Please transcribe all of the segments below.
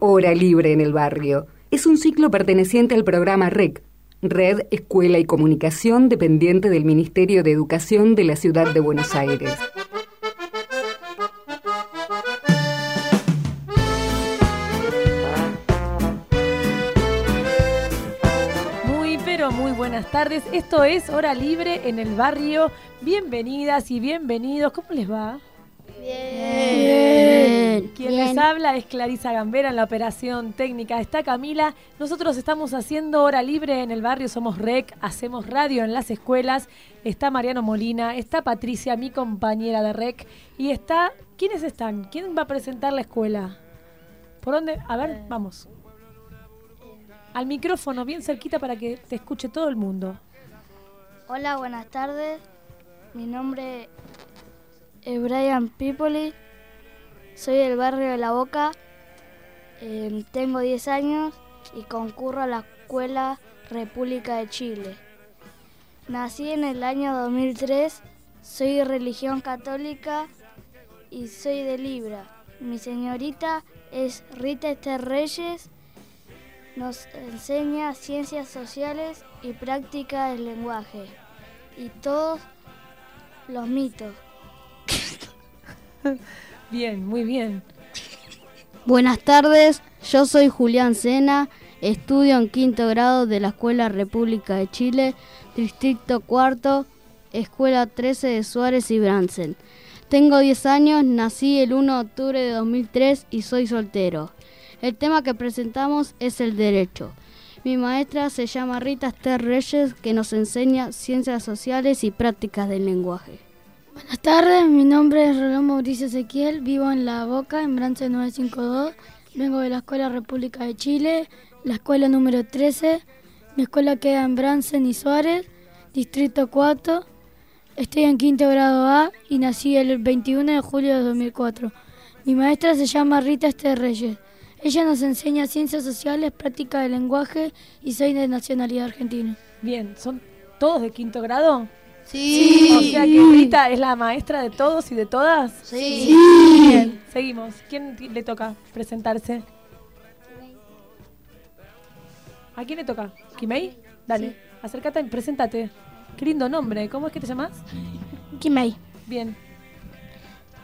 Hora Libre en el Barrio. Es un ciclo perteneciente al programa REC, Red Escuela y Comunicación, dependiente del Ministerio de Educación de la Ciudad de Buenos Aires. Muy, pero muy buenas tardes. Esto es Hora Libre en el Barrio. Bienvenidas y bienvenidos. ¿Cómo les va? Bien. Quien les habla es Clarisa Gambera en la operación técnica. Está Camila. Nosotros estamos haciendo hora libre en el barrio. Somos REC, hacemos radio en las escuelas. Está Mariano Molina, está Patricia, mi compañera de REC. Y está. ¿Quiénes están? ¿Quién va a presentar la escuela? ¿Por dónde? A ver, vamos. Al micrófono, bien cerquita para que te escuche todo el mundo. Hola, buenas tardes. Mi nombre es Brian Pipoli. Soy del barrio de La Boca. Eh, tengo 10 años y concurro a la Escuela República de Chile. Nací en el año 2003. Soy de religión católica y soy de Libra. Mi señorita es Rita Esther Reyes. Nos enseña ciencias sociales y práctica del lenguaje y todos los mitos. Bien, muy bien. Buenas tardes, yo soy Julián Sena, estudio en quinto grado de la Escuela República de Chile, Distrito Cuarto, Escuela 13 de Suárez y Bransen. Tengo 10 años, nací el 1 de octubre de 2003 y soy soltero. El tema que presentamos es el derecho. Mi maestra se llama Rita Esther Reyes, que nos enseña ciencias sociales y prácticas del lenguaje. Buenas tardes, mi nombre es Rolón Mauricio Ezequiel, vivo en La Boca, en Brance 952. Vengo de la Escuela República de Chile, la escuela número 13. Mi escuela queda en Bransen y Suárez, Distrito 4. Estoy en quinto grado A y nací el 21 de julio de 2004. Mi maestra se llama Rita Esther Reyes. Ella nos enseña ciencias sociales, práctica del lenguaje y soy de nacionalidad argentina. Bien, ¿son todos de quinto grado? Sí. O sea que Rita es la maestra de todos y de todas. Sí. Bien, seguimos. ¿Quién le toca presentarse? ¿A quién le toca? ¿Kimei? Dale, acércate y preséntate. Qué lindo nombre. ¿Cómo es que te llamas? Kimei. Bien.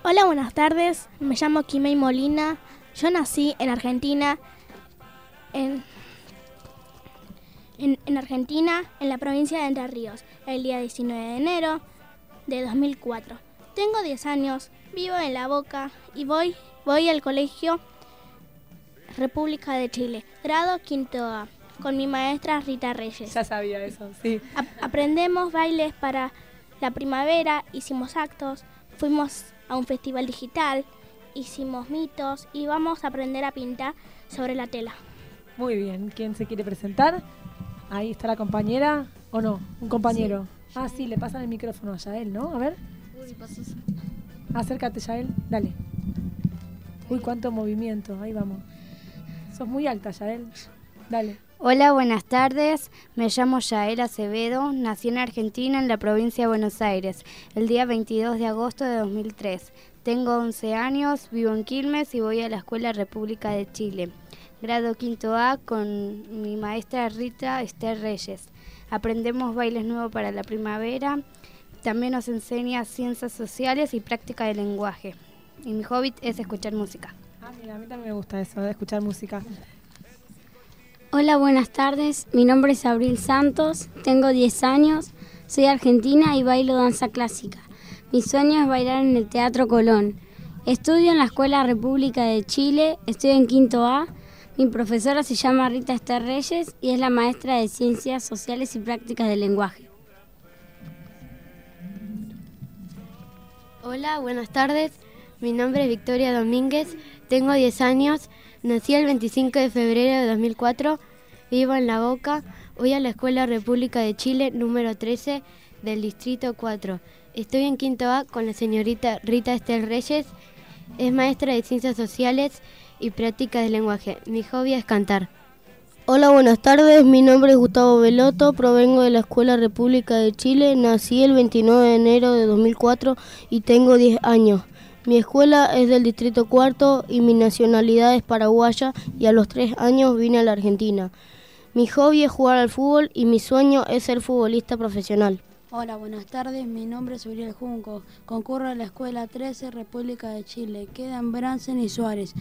Hola, buenas tardes. Me llamo Kimei Molina. Yo nací en Argentina, en, en, en Argentina, en la provincia de Entre Ríos, el día 19 de enero de 2004. Tengo 10 años, vivo en La Boca y voy, voy al colegio República de Chile, grado quinto A, con mi maestra Rita Reyes. Ya sabía eso, sí. Ap- aprendemos bailes para la primavera, hicimos actos, fuimos a un festival digital, hicimos mitos y vamos a aprender a pintar sobre la tela. Muy bien. ¿Quién se quiere presentar? Ahí está la compañera. ¿O no? Un compañero. Ah, sí, le pasan el micrófono a Yael, ¿no? A ver. Acércate, Yael. Dale. Uy, cuánto movimiento. Ahí vamos. Sos muy alta, Yael. Dale. Hola, buenas tardes. Me llamo Yael Acevedo. Nací en Argentina, en la provincia de Buenos Aires, el día 22 de agosto de 2003. Tengo 11 años, vivo en Quilmes y voy a la Escuela República de Chile. Grado quinto A con mi maestra Rita Esther Reyes. Aprendemos bailes nuevos para la primavera. También nos enseña ciencias sociales y práctica del lenguaje. Y mi hobby es escuchar música. Ah, mira, a mí también me gusta eso, de escuchar música. Hola, buenas tardes. Mi nombre es Abril Santos, tengo 10 años, soy argentina y bailo danza clásica. Mi sueño es bailar en el Teatro Colón. Estudio en la Escuela República de Chile, estoy en quinto A. Mi profesora se llama Rita Esther Reyes y es la maestra de Ciencias Sociales y Prácticas del Lenguaje. Hola, buenas tardes. Mi nombre es Victoria Domínguez, tengo 10 años, nací el 25 de febrero de 2004, vivo en La Boca, voy a la Escuela República de Chile número 13 del Distrito 4. Estoy en quinto A con la señorita Rita Estel Reyes, es maestra de Ciencias Sociales y Práctica del Lenguaje. Mi hobby es cantar. Hola, buenas tardes. Mi nombre es Gustavo Veloto, provengo de la Escuela República de Chile. Nací el 29 de enero de 2004 y tengo 10 años. Mi escuela es del Distrito Cuarto y mi nacionalidad es paraguaya y a los tres años vine a la Argentina. Mi hobby es jugar al fútbol y mi sueño es ser futbolista profesional. Hola, buenas tardes. Mi nombre es Uriel Junco. Concurro a la Escuela 13, República de Chile. Queda en Bransen y Suárez.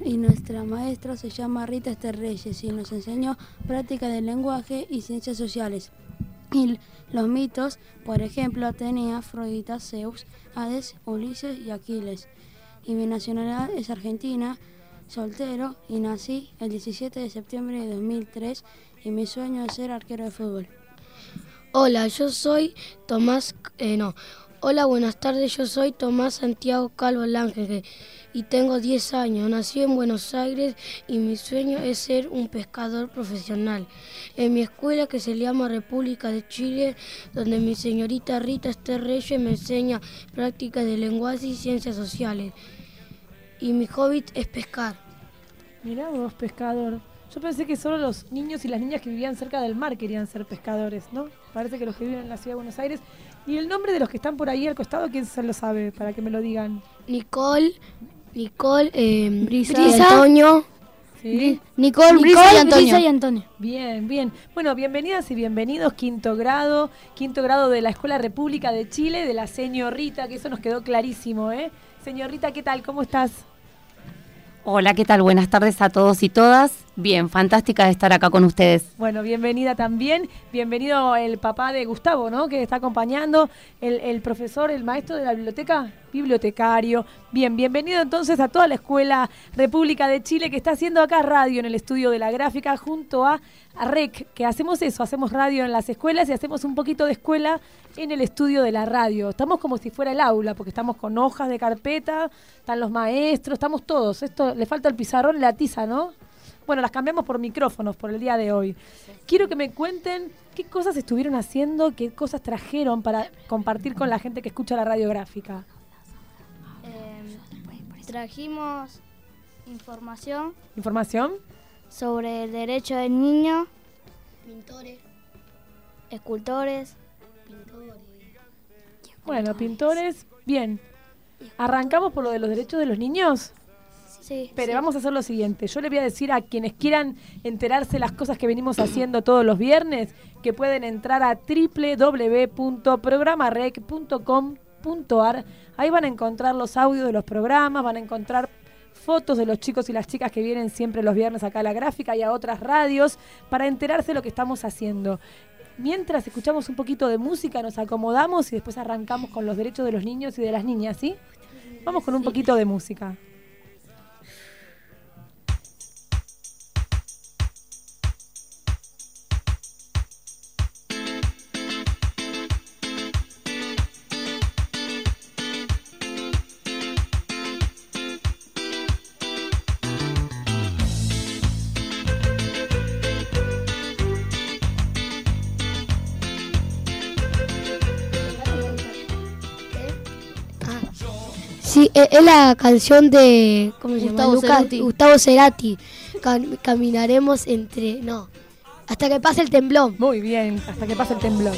Y nuestra maestra se llama Rita Esther Reyes y nos enseñó práctica del lenguaje y ciencias sociales. Y los mitos, por ejemplo, Atenea, Afrodita, Zeus, Hades, Ulises y Aquiles. Y mi nacionalidad es argentina, soltero y nací el 17 de septiembre de 2003 y mi sueño es ser arquero de fútbol. Hola, yo soy Tomás, eh, no, hola, buenas tardes, yo soy Tomás Santiago Calvo Lange y tengo 10 años. Nací en Buenos Aires y mi sueño es ser un pescador profesional. En mi escuela que se llama República de Chile, donde mi señorita Rita Esther Reyes me enseña prácticas de lenguaje y ciencias sociales. Y mi hobby es pescar. Mirá vos, pescador. Yo pensé que solo los niños y las niñas que vivían cerca del mar querían ser pescadores, ¿no? Parece que los que viven en la ciudad de Buenos Aires. ¿Y el nombre de los que están por ahí al costado, quién se lo sabe? Para que me lo digan. Nicole, Nicole, eh, Brisa, Brisa, Antonio. ¿Sí? Nicole, Brisa, y Antonio. Brisa y Antonio. Bien, bien. Bueno, bienvenidas y bienvenidos, quinto grado, quinto grado de la Escuela República de Chile, de la señorita, que eso nos quedó clarísimo, ¿eh? Señorita, ¿qué tal? ¿Cómo estás? Hola, ¿qué tal? Buenas tardes a todos y todas. Bien, fantástica de estar acá con ustedes. Bueno, bienvenida también. Bienvenido el papá de Gustavo, ¿no? Que está acompañando, el, el profesor, el maestro de la biblioteca, bibliotecario. Bien, bienvenido entonces a toda la Escuela República de Chile que está haciendo acá radio en el estudio de la gráfica junto a, REC, que hacemos eso, hacemos radio en las escuelas y hacemos un poquito de escuela en el estudio de la radio. Estamos como si fuera el aula, porque estamos con hojas de carpeta, están los maestros, estamos todos. Esto le falta el pizarrón, la tiza, ¿no? Bueno, las cambiamos por micrófonos por el día de hoy. Quiero que me cuenten qué cosas estuvieron haciendo, qué cosas trajeron para compartir con la gente que escucha la radiográfica. Eh, trajimos información. ¿Información? Sobre el derecho del niño. Pintores. Escultores. Pintores. Bueno, pintores, bien. ¿Arrancamos por lo de los derechos de los niños? Sí. Pero vamos a hacer lo siguiente. Yo le voy a decir a quienes quieran enterarse las cosas que venimos haciendo todos los viernes, que pueden entrar a www.programarec.com.ar. Ahí van a encontrar los audios de los programas, van a encontrar fotos de los chicos y las chicas que vienen siempre los viernes acá a la gráfica y a otras radios para enterarse de lo que estamos haciendo. Mientras escuchamos un poquito de música, nos acomodamos y después arrancamos con los derechos de los niños y de las niñas, ¿sí? Vamos con un poquito de música. Sí, e- es la canción de ¿cómo se llama? Gustavo Lucas- Cerati. Gustavo Cerati. Cam- caminaremos entre no, hasta que pase el temblón. Muy bien, hasta que pase el temblor.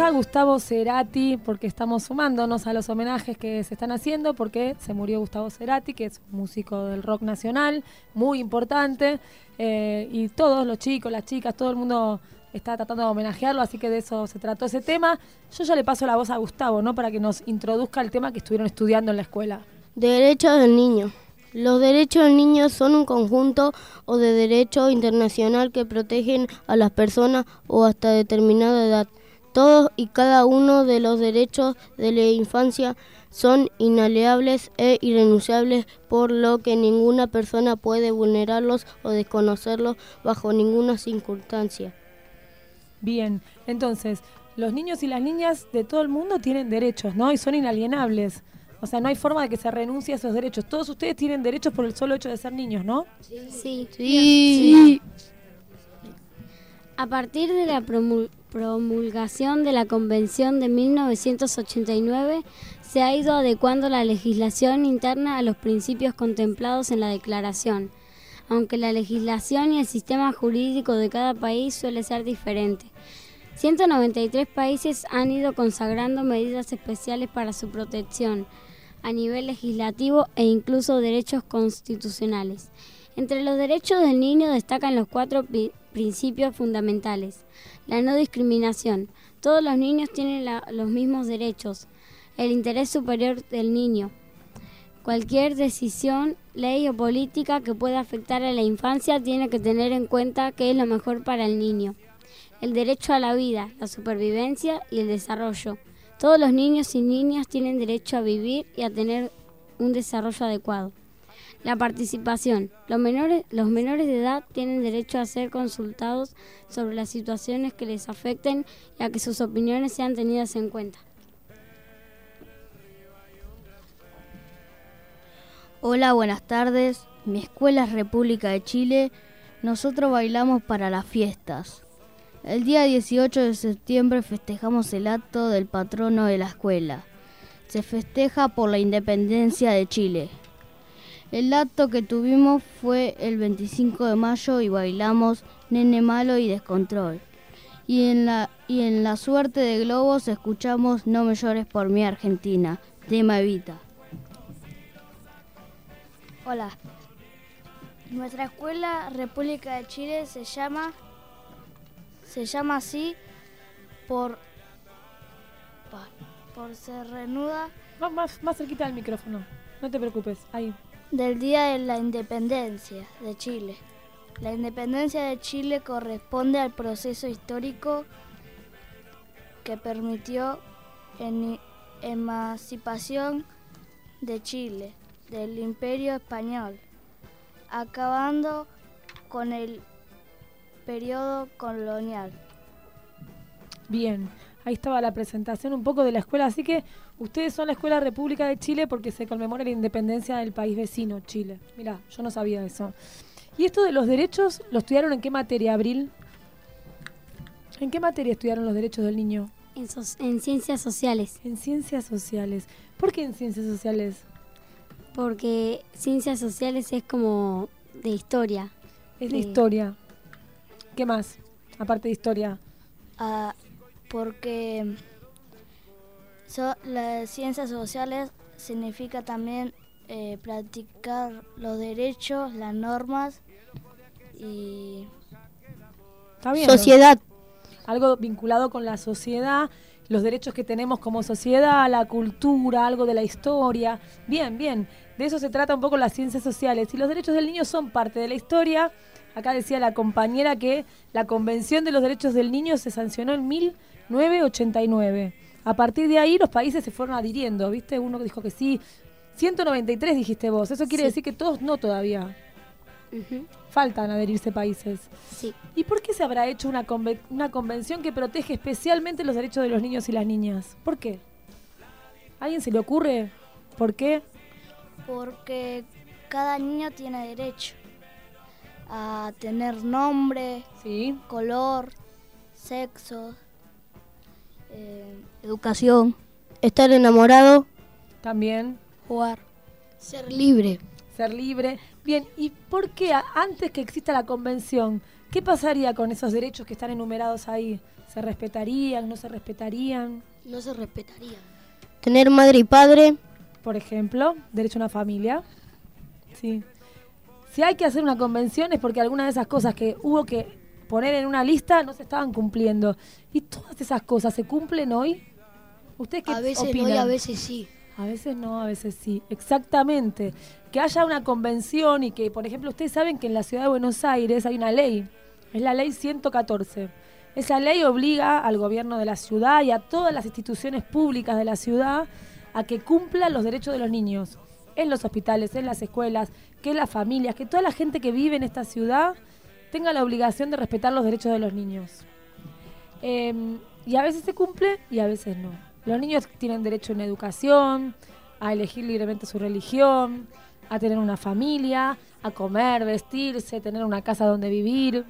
A Gustavo Cerati porque estamos sumándonos a los homenajes que se están haciendo porque se murió Gustavo Cerati, que es un músico del rock nacional, muy importante, eh, y todos los chicos, las chicas, todo el mundo está tratando de homenajearlo, así que de eso se trató ese tema. Yo ya le paso la voz a Gustavo, ¿no? Para que nos introduzca el tema que estuvieron estudiando en la escuela. Derechos del niño. Los derechos del niño son un conjunto o de derecho internacional que protegen a las personas o hasta determinada edad. Todos y cada uno de los derechos de la infancia son inalienables e irrenunciables, por lo que ninguna persona puede vulnerarlos o desconocerlos bajo ninguna circunstancia. Bien, entonces, los niños y las niñas de todo el mundo tienen derechos, ¿no? Y son inalienables. O sea, no hay forma de que se renuncie a esos derechos. Todos ustedes tienen derechos por el solo hecho de ser niños, ¿no? Sí. Sí. A partir de la promul- promulgación de la Convención de 1989, se ha ido adecuando la legislación interna a los principios contemplados en la Declaración, aunque la legislación y el sistema jurídico de cada país suele ser diferente. 193 países han ido consagrando medidas especiales para su protección a nivel legislativo e incluso derechos constitucionales. Entre los derechos del niño destacan los cuatro principios fundamentales. La no discriminación. Todos los niños tienen los mismos derechos. El interés superior del niño. Cualquier decisión, ley o política que pueda afectar a la infancia tiene que tener en cuenta qué es lo mejor para el niño. El derecho a la vida, la supervivencia y el desarrollo. Todos los niños y niñas tienen derecho a vivir y a tener un desarrollo adecuado. La participación. Los menores, los menores de edad tienen derecho a ser consultados sobre las situaciones que les afecten y a que sus opiniones sean tenidas en cuenta. Hola, buenas tardes. Mi escuela es República de Chile. Nosotros bailamos para las fiestas. El día 18 de septiembre festejamos el acto del patrono de la escuela. Se festeja por la independencia de Chile. El acto que tuvimos fue el 25 de mayo y bailamos Nene Malo y Descontrol. Y en la, y en la suerte de globos escuchamos No me llores por mi Argentina, tema Evita. Hola. Nuestra escuela República de Chile se llama se llama así por por ser renuda Más, más, más cerquita del micrófono. No te preocupes. Ahí. Del Día de la Independencia de Chile. La independencia de Chile corresponde al proceso histórico que permitió la emancipación de Chile del Imperio Español, acabando con el periodo colonial. Bien, ahí estaba la presentación un poco de la escuela. Así que ustedes son la Escuela República de Chile porque se conmemora la independencia del país vecino, Chile. Mirá, yo no sabía eso. ¿Y esto de los derechos lo estudiaron en qué materia, Abril? ¿En qué materia estudiaron los derechos del niño? En, en ciencias sociales. En ciencias sociales. ¿Por qué en ciencias sociales? Porque ciencias sociales es como de historia. Es de Eh, historia. ¿Qué más? Aparte de historia. Ah, porque so- las ciencias sociales significa también eh, practicar los derechos, las normas y Está bien. Sociedad. Algo vinculado con la sociedad, los derechos que tenemos como sociedad, la cultura, algo de la historia. Bien, bien. De eso se trata un poco las ciencias sociales. Y los derechos del niño son parte de la historia. Acá decía la compañera que la Convención de los Derechos del Niño se sancionó en 1989. A partir de ahí los países se fueron adhiriendo, ¿viste? Uno dijo que sí. 193 dijiste vos. Eso quiere Sí. decir que todos no todavía. Faltan adherirse países. Sí. ¿Y por qué se habrá hecho una, una convención que protege especialmente los derechos de los niños y las niñas? ¿Por qué? ¿A alguien se le ocurre? ¿Por qué? porque cada niño tiene derecho a tener nombre, Sí. color, sexo, eh, Educación. Estar enamorado. También jugar. Ser libre. ser libre. Bien, ¿y por qué antes que exista la convención, qué pasaría con esos derechos que están enumerados ahí? ¿Se respetarían, no se respetarían? No se respetaría. Tener madre y padre. Por ejemplo, derecho a una familia. Sí. Si hay que hacer una convención es porque algunas de esas cosas que hubo que poner en una lista no se estaban cumpliendo. ¿Y todas esas cosas se cumplen hoy? ¿Ustedes qué A veces no y a veces sí. A veces no, a veces sí. Exactamente. Que haya una convención y que, por ejemplo, ustedes saben que en la ciudad de Buenos Aires hay una ley. Es la ley 114. Esa ley obliga al gobierno de la ciudad y a todas las instituciones públicas de la ciudad a que cumplan los derechos de los niños. En los hospitales, en las escuelas, que las familias, que toda la gente que vive en esta ciudad tenga la obligación de respetar los derechos de los niños. Eh, y a veces se cumple y a veces no. Los niños tienen derecho a una educación, a elegir libremente su religión, a tener una familia, a comer, vestirse, tener una casa donde vivir.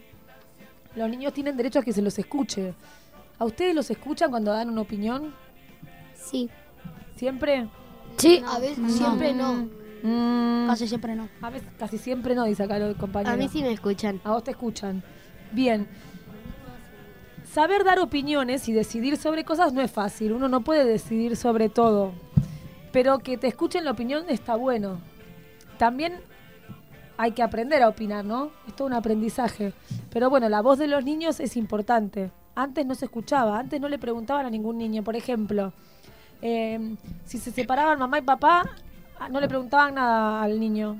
Los niños tienen derecho a que se los escuche. ¿A ustedes los escuchan cuando dan una opinión? Sí. ¿Siempre? Sí, a veces siempre no. Casi siempre no. A veces, casi siempre no, dice acá el compañero. A mí sí me escuchan. A vos te escuchan. Bien. Saber dar opiniones y decidir sobre cosas no es fácil. Uno no puede decidir sobre todo. Pero que te escuchen la opinión está bueno. También hay que aprender a opinar, ¿no? Es todo un aprendizaje. Pero bueno, la voz de los niños es importante. Antes no se escuchaba, antes no le preguntaban a ningún niño. Por ejemplo, eh, si se separaban mamá y papá, ah, no le preguntaban nada al niño.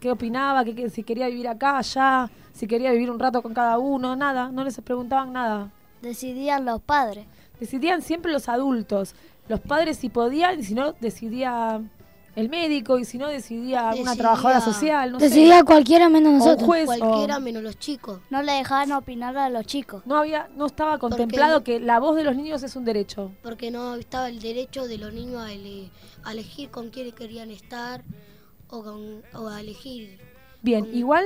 ¿Qué opinaba? ¿Qué, qué- si quería vivir acá, allá? Si quería vivir un rato con cada uno, nada. No les preguntaban nada. Decidían los padres. Decidían siempre los adultos. Los padres si podían, y si no, decidía el médico, y si no, decidía alguna Decidía- trabajadora social. No sé. Decidía cualquiera menos O un nosotros. juez, o- Cualquiera menos los chicos. No le dejaban opinar a los chicos. No había, no estaba contemplado que la voz de los niños es un derecho. Porque no estaba el derecho de los niños a, ele- a elegir con quién querían estar o, con- o a elegir. Bien, igual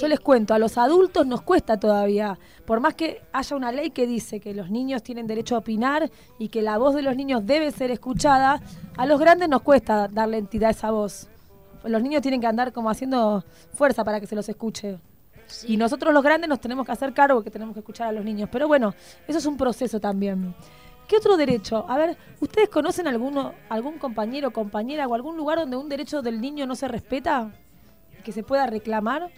yo les cuento, a los adultos nos cuesta todavía, por más que haya una ley que dice que los niños tienen derecho a opinar y que la voz de los niños debe ser escuchada, a los grandes nos cuesta darle entidad a esa voz. Los niños tienen que andar como haciendo fuerza para que se los escuche. Y nosotros los grandes nos tenemos que hacer cargo que tenemos que escuchar a los niños. Pero bueno, eso es un proceso también. ¿Qué otro derecho? A ver, ¿ustedes conocen alguno, algún compañero, compañera o algún lugar donde un derecho del niño no se respeta? Que se pueda reclamar.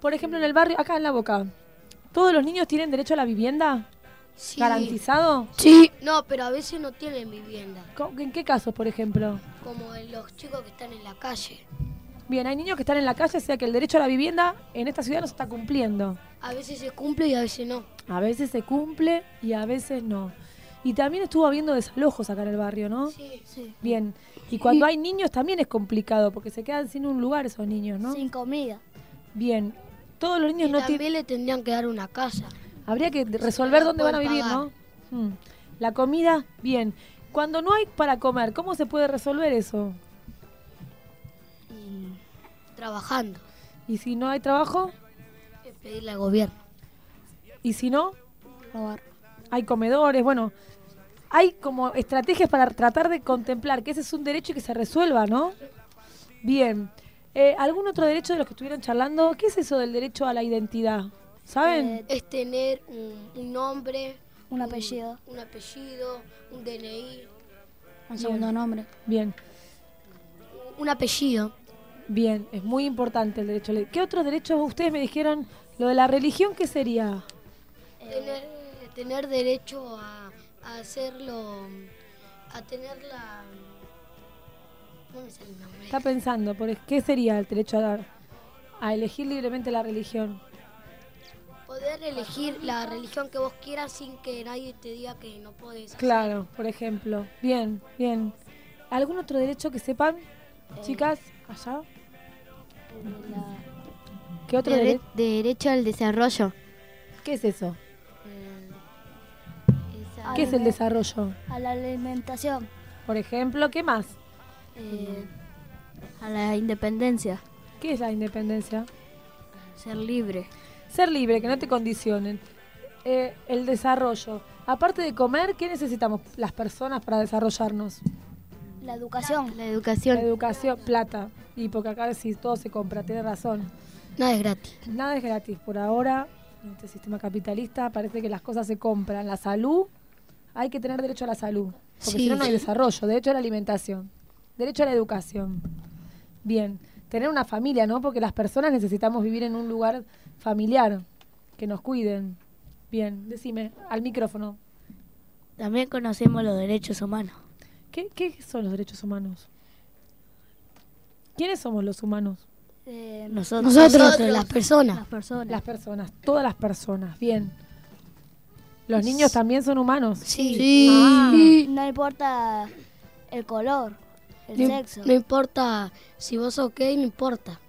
Por ejemplo, en el barrio, acá en la boca, ¿todos los niños tienen derecho a la vivienda? Sí. ¿Garantizado? Sí. No, pero a veces no tienen vivienda. ¿En qué casos, por ejemplo? Como en los chicos que están en la calle. Bien, hay niños que están en la calle, o sea que el derecho a la vivienda en esta ciudad no se está cumpliendo. A veces se cumple y a veces no. A veces se cumple y a veces no. Y también estuvo habiendo desalojos acá en el barrio, ¿no? Sí, sí. Bien. Y cuando hay niños también es complicado porque se quedan sin un lugar esos niños, ¿no? Sin comida. Bien. Todos los niños Y no también tienen... le tendrían que dar una casa. Habría que resolver dónde van a vivir, pagar. ¿no? Hmm. La comida, bien. Cuando no hay para comer, ¿cómo se puede resolver eso? Trabajando. ¿Y si no hay trabajo? Pedirle al gobierno. ¿Y si no? Robar. Hay comedores, bueno, hay como estrategias para tratar de contemplar que ese es un derecho y que se resuelva, ¿no? Bien. Eh, ¿Algún otro derecho de los que estuvieron charlando? ¿Qué es eso del derecho a la identidad? ¿Saben? Es tener un, un nombre, Un apellido. un apellido, un DNI, Un segundo nombre. Bien, un apellido. bien, es muy importante el derecho a la ¿Qué otros derechos ustedes me dijeron? Lo de la religión, ¿qué sería? Tener, tener derecho a, a hacerlo, a tener la... No me sale el nombre. Está pensando, por ¿qué sería el derecho a, dar- a elegir libremente la religión? Poder elegir la religión que vos quieras sin que nadie te diga que no puedes. Claro, por ejemplo. Bien, bien. ¿Algún otro derecho que sepan, chicas, allá? ¿Qué otro Dere- derecho? derecho al desarrollo. ¿Qué es eso? ¿Qué es el desarrollo? A la alimentación. Por ejemplo, ¿qué más? Eh, a la independencia. ¿Qué es la independencia? Ser libre. Ser libre, que no te condicionen. Eh, el desarrollo. Aparte de comer, ¿qué necesitamos las personas para desarrollarnos? La educación. La educación. La educación, plata. Y porque acá sí todo se compra, tiene razón. Nada es gratis. Nada es gratis. Por ahora, en este sistema capitalista, parece que las cosas se compran. La salud, hay que tener derecho a la salud. Porque Sí. si no, no hay desarrollo. Derecho a la alimentación. Derecho a la educación. Bien. Tener una familia, ¿no? Porque las personas necesitamos vivir en un lugar familiar. Que nos cuiden. Bien. Decime, al micrófono. También conocemos los derechos humanos. ¿Qué, qué son los derechos humanos? ¿Quiénes somos los humanos? Nosotros. Nosotros, las personas. Las personas. Las personas, todas las personas, bien. ¿Los niños también son humanos? Sí. Ah, No importa el color, el No, sexo. no importa si vos sos gay, no importa.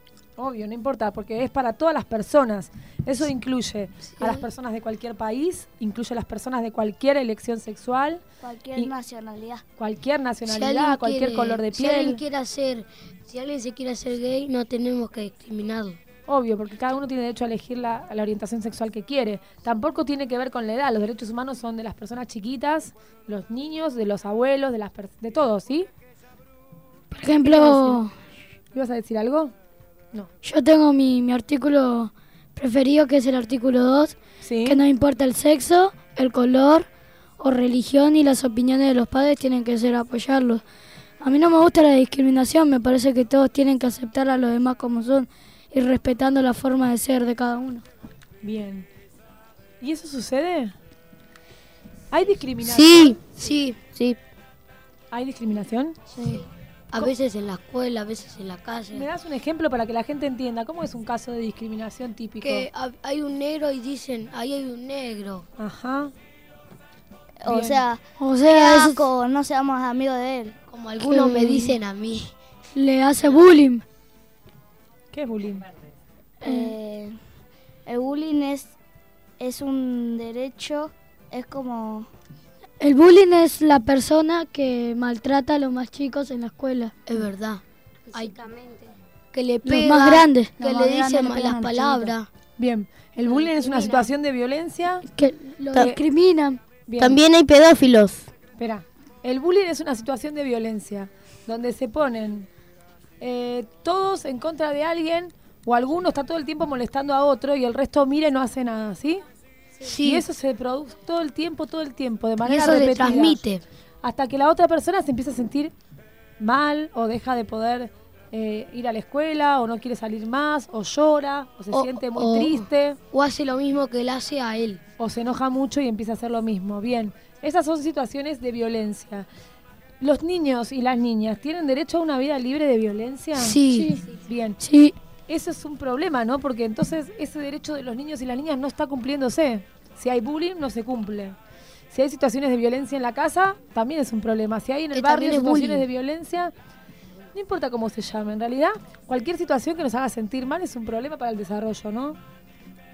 obvio, no importa, porque es para todas las personas. Eso incluye a las personas de cualquier país, incluye a las personas de cualquier elección sexual, Cualquier nacionalidad. cualquier nacionalidad, cualquier quiere- color de Si alguien piel. quiere hacer, si alguien se quiere hacer gay, no tenemos que discriminarlo. Obvio, porque cada uno tiene derecho a elegir la, la orientación sexual que quiere. Tampoco tiene que ver con la edad. Los derechos humanos son de las personas chiquitas, los niños, de los abuelos, de las de todos, ¿sí? Por ejemplo, ¿Ibas a decir algo? No. yo tengo mi, mi artículo preferido, que es el artículo 2, Sí. que no importa el sexo, el color o religión y las opiniones de los padres tienen que ser apoyarlos. A mí no me gusta la discriminación, me parece que todos tienen que aceptar a los demás como son y respetando la forma de ser de cada uno. Bien. ¿Y eso sucede? ¿Hay discriminación? Sí, sí, sí. ¿Hay discriminación? Sí. A veces en la escuela, a veces en la ¿Me calle. das un ejemplo para que la gente entienda cómo es un caso de discriminación típico? Que ha- hay un negro y dicen, ahí hay un negro. Ajá. O Bien. sea, O sea, es- asco, no seamos amigos de él. Como algunos Que- me dicen a mí. le hace bullying. ¿Qué es bullying? Eh, el bullying es, es un derecho, es como... El bullying es la persona que maltrata a los más chicos en la escuela. Es verdad. Hay que le Los pega, más grandes. que Los le dicen malas palabras. Bien. El bullying es una situación de violencia. Que lo Ta- discriminan. Bien. También hay pedófilos. Espera. El bullying es una situación de violencia donde se ponen eh, todos en contra de alguien o alguno está todo el tiempo molestando a otro y el resto mira y no hace nada, ¿sí? Sí. Y eso se produce todo el tiempo, todo el tiempo, de Y manera se repetida. transmite. Hasta que la otra persona se empieza a sentir mal o deja de poder eh, ir a la escuela o no quiere salir más o llora o se O- siente muy o- triste O hace lo mismo que él hace a él. o se enoja mucho y empieza a hacer lo mismo. Bien, esas son situaciones de violencia. ¿Los niños y las niñas tienen derecho a una vida libre de violencia? Sí. Bien, Sí, eso es un problema, ¿no? Porque entonces ese derecho de los niños y las niñas no está cumpliéndose. Si hay bullying, no se cumple. Si hay situaciones de violencia en la casa, también es un problema. Si hay en el Que barrio situaciones bullying. de violencia, no importa cómo se llame, en realidad cualquier situación que nos haga sentir mal es un problema para el desarrollo, ¿no?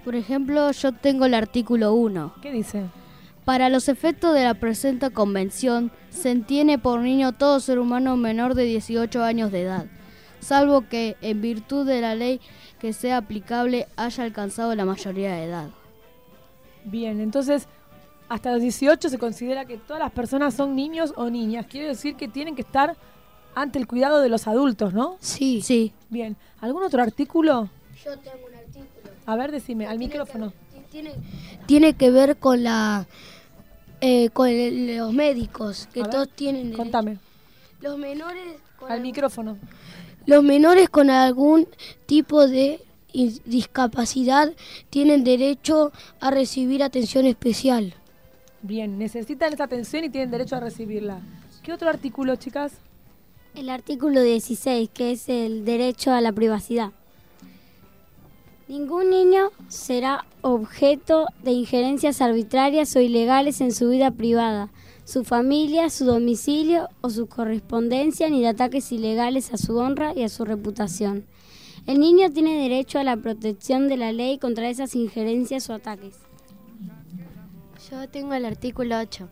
Por ejemplo, yo tengo el artículo 1. ¿Qué dice? Para los efectos de la presente convención, se entiende por niño todo ser humano menor de 18 años de edad, salvo que, en virtud de la ley que sea aplicable, haya alcanzado la mayoría de edad. Bien, entonces hasta los 18 se considera que todas las personas son niños o niñas. Quiere decir que tienen que estar ante el cuidado de los adultos, ¿no? Sí. Sí. Bien. ¿Algún otro artículo? Yo tengo un artículo. A ver, decime, al micrófono. Tiene, tiene que ver con la eh, con el- los médicos, que A ver, todos tienen derecho. Contame, Los menores con al algún- micrófono. Los menores con algún tipo de discapacidad tienen derecho a recibir atención especial. Bien, necesitan esa atención y tienen derecho a recibirla. ¿Qué otro artículo, chicas? El artículo 16, que es el derecho a la privacidad. Ningún niño será objeto de injerencias arbitrarias o ilegales en su vida privada, su familia, su domicilio o su correspondencia, ni de ataques ilegales a su honra y a su reputación. El niño tiene derecho a la protección de la ley contra esas injerencias o ataques. Yo tengo el artículo 8.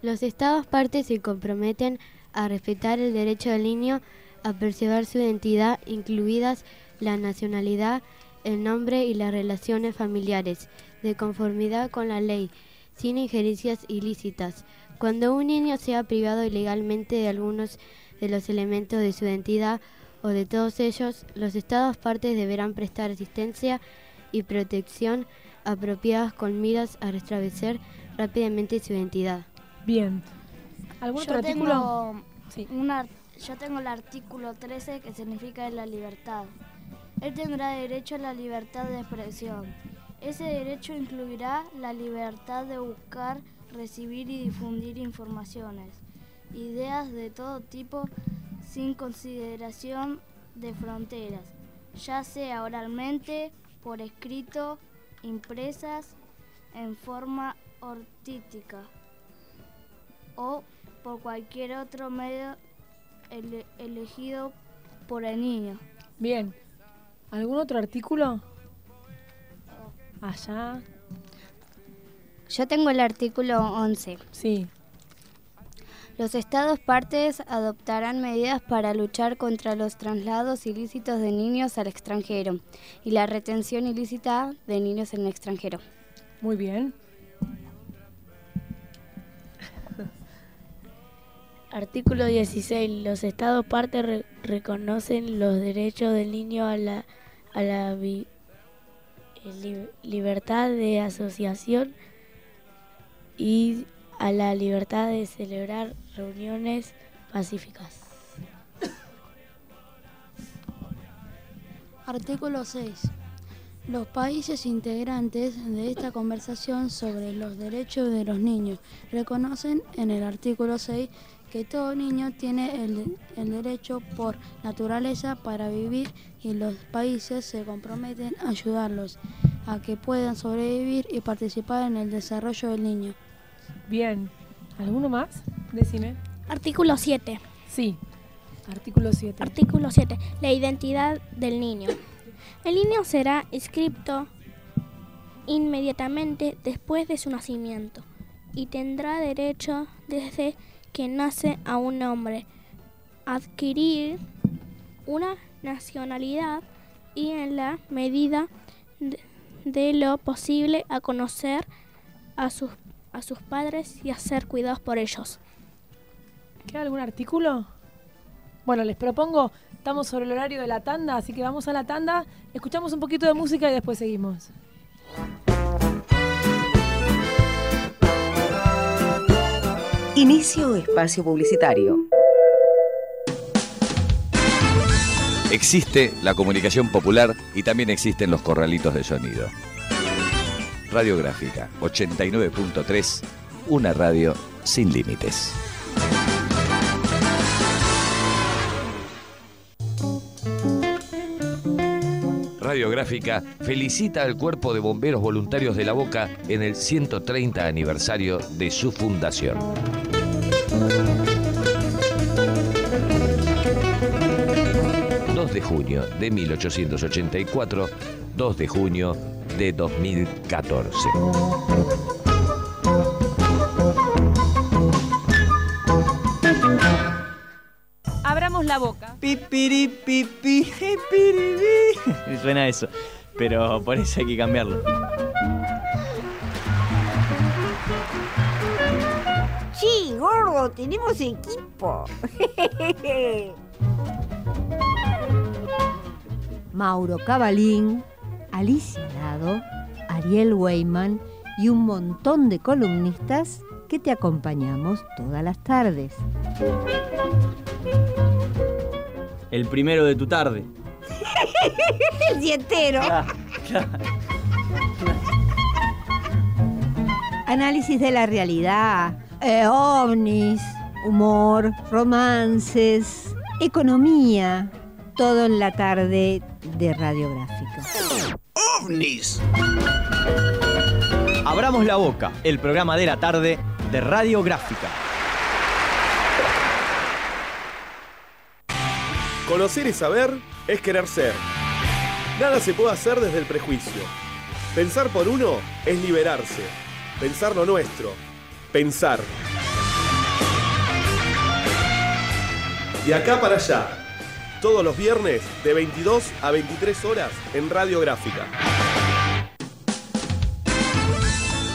Los Estados partes se comprometen a respetar el derecho del niño a preservar su identidad, incluidas la nacionalidad, el nombre y las relaciones familiares, de conformidad con la ley, sin injerencias ilícitas. Cuando un niño sea privado ilegalmente de algunos de los elementos de su identidad o de todos ellos, los Estados partes deberán prestar asistencia y protección apropiadas con miras a restablecer rápidamente su identidad. Bien. ¿Algún otro artículo? Yo tengo el artículo 13 que significa la libertad. Él tendrá derecho a la libertad de expresión. Ese derecho incluirá la libertad de buscar, recibir y difundir informaciones, ideas de todo tipo sin consideración de fronteras, ya sea oralmente, por escrito, impresas, en forma artística o por cualquier otro medio ele- elegido por el niño. Bien. ¿Algún otro artículo? Allá. Yo tengo el artículo 11. Sí. Los estados partes adoptarán medidas para luchar contra los traslados ilícitos de niños al extranjero y la retención ilícita de niños en el extranjero. Muy bien. Artículo 16. Los Estados partes re- reconocen los derechos del niño a la, a la eh, li- libertad de asociación y a la libertad de celebrar reuniones pacíficas. Artículo 6. Los países integrantes de esta conversación sobre los derechos de los niños reconocen en el artículo 6 que todo niño tiene el, el derecho por naturaleza para vivir y los países se comprometen a ayudarlos a que puedan sobrevivir y participar en el desarrollo del niño. Bien. ¿Alguno más? Decime. Artículo 7. Sí. Artículo 7. Artículo 7. La identidad del niño. El niño será inscripto inmediatamente después de su nacimiento y tendrá derecho desde que nace a un nombre, adquirir una nacionalidad y en la medida de, de lo posible a conocer a sus, a sus padres y a ser cuidados por ellos. ¿Queda algún artículo? Bueno, les propongo, estamos sobre el horario de la tanda, así que vamos a la tanda, escuchamos un poquito de música y después seguimos. Inicio espacio publicitario. Existe la comunicación popular y también existen los corralitos de sonido. Radiográfica 89.3, una radio sin límites. Radiográfica felicita al Cuerpo de Bomberos Voluntarios de la Boca en el 130 aniversario de su fundación. ...2 de junio de 1884, 2 de junio de 2014. La boca. Pipiri, pipi, pipiri. Suena eso. Pero por eso hay que cambiarlo. Sí, gordo, tenemos equipo. Mauro Cabalín, Alicia Lado, Ariel Weyman y un montón de columnistas que te acompañamos todas las tardes. El primero de tu tarde. El dientero. Análisis de la realidad, eh, ovnis, humor, romances, economía, todo en la tarde de Radiográfica. ¡OVNIS! Abramos la boca, el programa de la tarde de Radiográfica. Conocer y saber es querer ser. Nada se puede hacer desde el prejuicio. Pensar por uno es liberarse. Pensar lo nuestro. Pensar. De acá para allá. Todos los viernes de 22 a 23 horas en Radiográfica.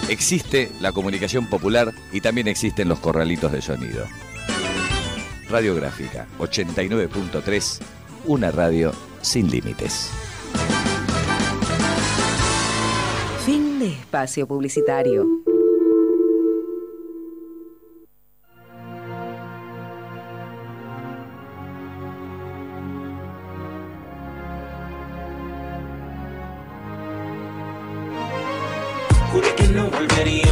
Existe la comunicación popular y también existen los corralitos de sonido. Radiográfica 89.3, una radio sin límites. Fin de espacio publicitario. Juré que no volvería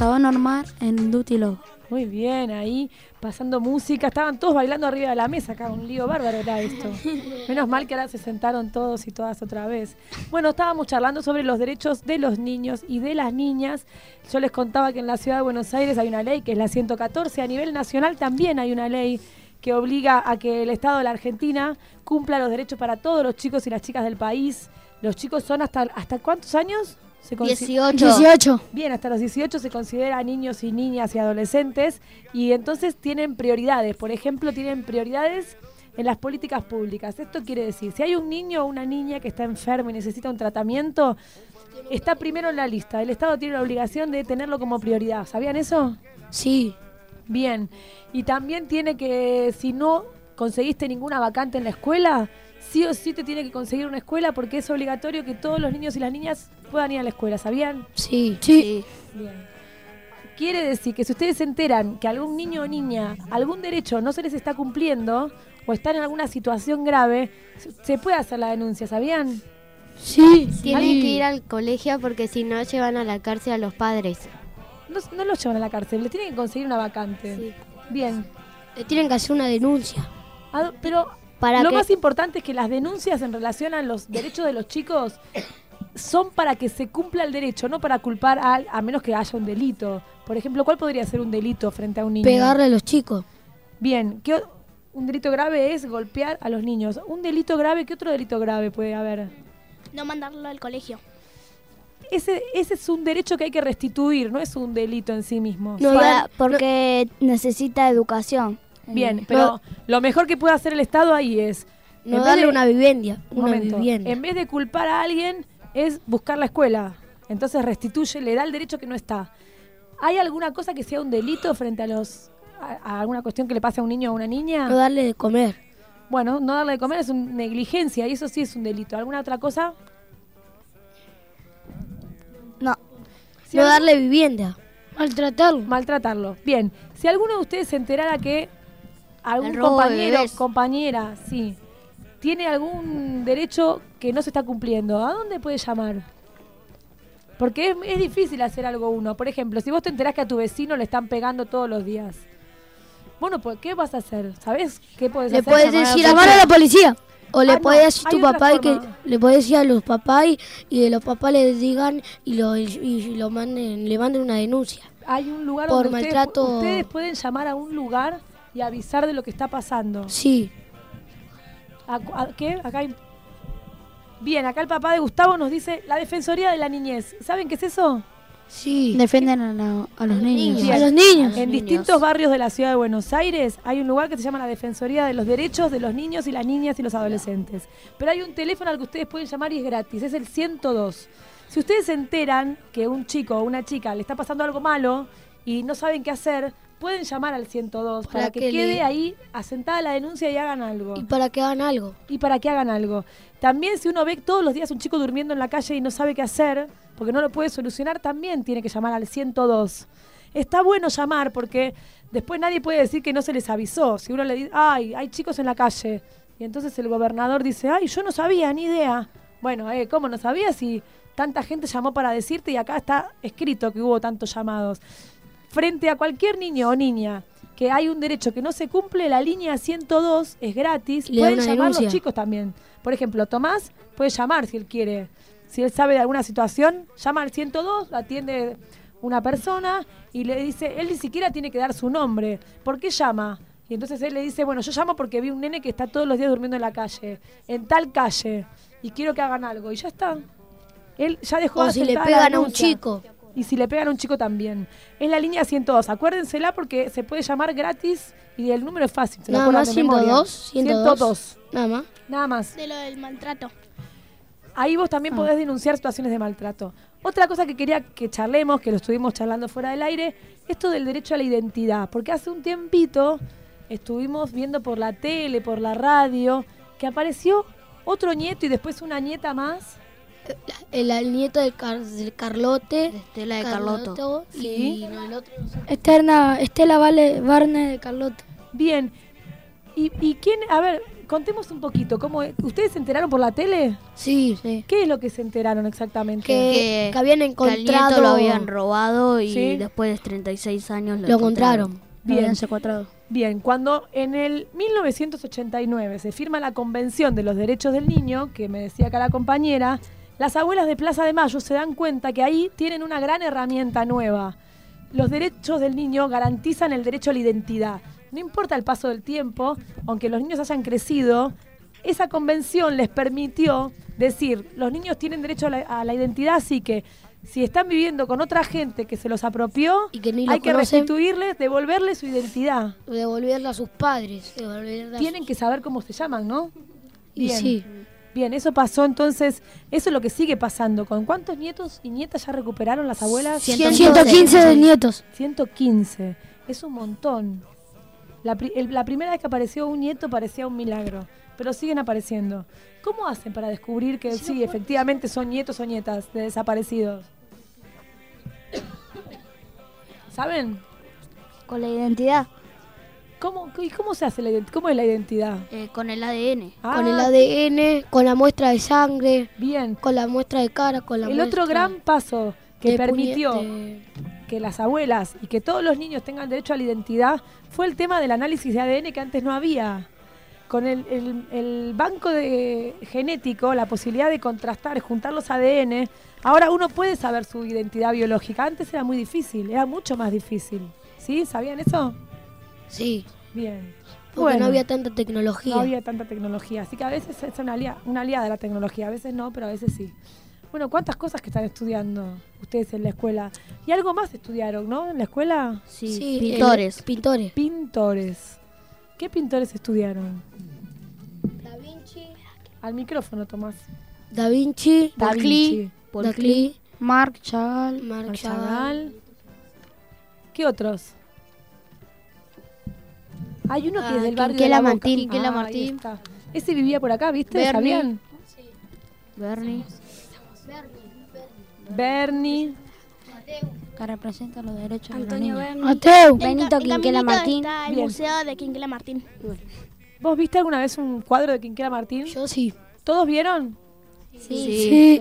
Normal en Duty Muy bien, ahí pasando música. Estaban todos bailando arriba de la mesa acá, un lío bárbaro era esto. Menos mal que ahora se sentaron todos y todas otra vez. Bueno, estábamos charlando sobre los derechos de los niños y de las niñas. Yo les contaba que en la ciudad de Buenos Aires hay una ley que es la 114. A nivel nacional también hay una ley que obliga a que el Estado de la Argentina cumpla los derechos para todos los chicos y las chicas del país. Los chicos son hasta, ¿hasta cuántos años? Se consi- 18. 18. Bien, hasta los 18 se considera niños y niñas y adolescentes y entonces tienen prioridades. Por ejemplo, tienen prioridades en las políticas públicas. Esto quiere decir, si hay un niño o una niña que está enfermo y necesita un tratamiento, está primero en la lista. El Estado tiene la obligación de tenerlo como prioridad. ¿Sabían eso? Sí. Bien. Y también tiene que, si no conseguiste ninguna vacante en la escuela, sí o sí te tiene que conseguir una escuela porque es obligatorio que todos los niños y las niñas puedan ir a la escuela. ¿Sabían? Sí. Sí. Bien. Quiere decir que si ustedes se enteran que algún niño o niña, algún derecho no se les está cumpliendo o están en alguna situación grave, se- puede hacer la denuncia, ¿sabían? Sí. Tienen que ir al colegio porque si no llevan a la cárcel a los padres. No, no los llevan a la cárcel, les tienen que conseguir una vacante. Bien. Le tienen que hacer una denuncia. Ah, Pero Para lo que- más importante es que las denuncias en relación a los derechos de los chicos son para que se cumpla el derecho, no para culpar a, a menos que haya un delito. Por ejemplo, ¿cuál podría ser un delito frente a un niño? Pegarle a los chicos. Bien, ¿qué un delito grave es golpear a los niños. Un delito grave, ¿qué otro delito grave puede haber? No mandarlo al colegio. Ese, ese es un derecho que hay que restituir, no es un delito en sí mismo. Para- porque necesita educación. Bien, pero lo mejor que puede hacer el Estado ahí es... No darle de- una vivienda. Un Una momento. vivienda. En vez de culpar a alguien, es buscar la escuela. Entonces restituye, le da el derecho que no está. ¿Hay alguna cosa que sea un delito frente a los a, a alguna cuestión que le pase a un niño o a una niña? No darle de comer. Bueno, no darle de comer es una negligencia y eso sí es un delito. ¿Alguna otra cosa? No. No darle vivienda. Maltratarlo. Maltratarlo. Bien. Si alguno de ustedes se enterara que algún compañero, compañera, sí, tiene algún derecho que no se está cumpliendo, ¿a dónde puede llamar? Porque es, es difícil hacer algo uno. Por ejemplo, si vos te enterás que a tu vecino le están pegando todos los días. Bueno, pues, ¿qué vas a hacer? ¿Sabés qué puedes Le hacer? puedes Llamar decir llamar a la policía. O Ah, le no, puedes decir tu papá y que le puedes decir a los papás y, y de los papás le digan y lo, y, y lo manden, le manden una denuncia. Hay un lugar por donde ustedes- maltrato. ustedes pueden llamar a un lugar y avisar de lo que está pasando. Sí. ¿A cu- a qué? Acá hay... Bien, acá el papá de Gustavo nos dice la Defensoría de la Niñez. ¿Saben qué es eso? Sí. Defienden a, la- a los niños. A los niños. En distintos barrios de la ciudad de Buenos Aires hay un lugar que se llama la Defensoría de los Derechos de los Niños y las Niñas y los Adolescentes. Pero hay un teléfono al que ustedes pueden llamar y es gratis, es el 102. Si ustedes se enteran que un chico o una chica le está pasando algo malo y no saben qué hacer, pueden llamar al 102 para, Para que, que quede le- ahí asentada la denuncia y hagan algo. Y para que hagan algo. Y para que hagan algo. También si uno ve todos los días un chico durmiendo en la calle y no sabe qué hacer, porque no lo puede solucionar, también tiene que llamar al 102. Está bueno llamar porque después nadie puede decir que no se les avisó. Si uno le dice, ay, hay chicos en la calle, y entonces el gobernador dice, ay, yo no sabía, ni idea. Bueno, eh, ¿cómo no sabías si tanta gente llamó para decirte y acá está escrito que hubo tantos llamados? Frente a cualquier niño o niña que hay un derecho que no se cumple, la línea 102 es gratis. Le Pueden llamar los chicos también. Por ejemplo, Tomás puede llamar si él quiere. Si él sabe de alguna situación, llama al 102, atiende una persona y le dice, él ni siquiera tiene que dar su nombre. ¿Por qué llama? Y entonces él le dice, bueno, yo llamo porque vi un nene que está todos los días durmiendo en la calle, en tal calle, y quiero que hagan algo. Y ya está. Él ya dejó O si le pegan a un chico. Y si le pegan a un chico también. Es la línea 102. Acuérdensela porque se puede llamar gratis y el número es fácil. Se Nada más de memoria. 102, 102. Nada más. Nada más. De lo del maltrato. Ahí vos también podés denunciar situaciones de maltrato. Otra cosa que quería que charlemos, que lo estuvimos charlando fuera del aire, esto del derecho a la identidad. Porque hace un tiempito estuvimos viendo por la tele, por la radio, que apareció otro nieto y después una nieta más. El, el nieto del, Car- del Carlote. Estela de Carloto. Y no, el otro. Esterna, Estela vale, Barne de Carlota. Bien. ¿Y, y quién, a ver, contemos un poquito. ¿cómo, es- ¿Ustedes se enteraron por la tele? Sí. ¿Qué es lo que se enteraron exactamente? Que- que habían que al nieto encontrado- lo habían robado y Sí. después de 36 años lo, Lo encontraron. Bien. secuestrado. Bien, cuando en el 1989 se firma la Convención de los Derechos del Niño, que me decía acá la compañera, las abuelas de Plaza de Mayo se dan cuenta que ahí tienen una gran herramienta nueva. Los derechos del niño garantizan el derecho a la identidad. No importa el paso del tiempo, aunque los niños hayan crecido, esa convención les permitió decir, los niños tienen derecho a la, a la identidad, así que si están viviendo con otra gente que se los apropió, ni lo hay que conocen. restituirles, devolverles su identidad. Devolverla a sus padres. devolverla a Tienen que saber cómo se llaman, ¿no? Y sí. Bien, eso pasó entonces, eso es lo que sigue pasando. ¿Con cuántos nietos y nietas ya recuperaron las abuelas? 115 de nietos. 115, es un montón. La, pri- el- la primera vez que apareció un nieto parecía un milagro, pero siguen apareciendo. ¿Cómo hacen para descubrir que sí, efectivamente son nietos o nietas de desaparecidos? ¿Saben? Con la identidad. ¿Cómo, ¿Y cómo se hace la ident- ¿Cómo es la identidad? Eh, con el ADN. Con el ADN, con la muestra de sangre. Bien. Con la muestra de cara, con la El muestra otro gran paso que permitió que las abuelas y que todos los niños tengan derecho a la identidad fue el tema del análisis de ADN que antes no había. Con el, el- el banco de genético, la posibilidad de contrastar, juntar los ADN, ahora uno puede saber su identidad biológica. Antes era muy difícil, era mucho más difícil. ¿Sí? ¿Sabían eso? Sí. Bien. Porque Bueno. no había tanta tecnología. No había tanta tecnología. Así que a veces es una aliada, una aliada la tecnología, a veces no, pero a veces sí. Bueno, ¿cuántas cosas que están estudiando ustedes en la escuela? Y algo más estudiaron, ¿no? En la escuela. Sí, Sí, pintores. el- pintores. Pintores. ¿Qué pintores estudiaron? Da Vinci. Al micrófono, Tomás. Da Vinci. Da Vinci. Paul. Marc Chagall. Marc. Chagall. ¿Qué otros? Hay uno que Ah, es del barrio de Quinquela la Boca. Martín. Quinquela Ah, Martín. está. Ese vivía por acá, ¿viste? Bernie. ¿Sabían? Bernie. Bernie. Que representa los derechos de Antonio los niños. Berni. Mateo. Benito en Quinquela Martín. Está el Bien. museo de Quinquela Martín. ¿Vos viste alguna vez un cuadro de Quinquela Martín? Yo sí. ¿Todos vieron? Sí.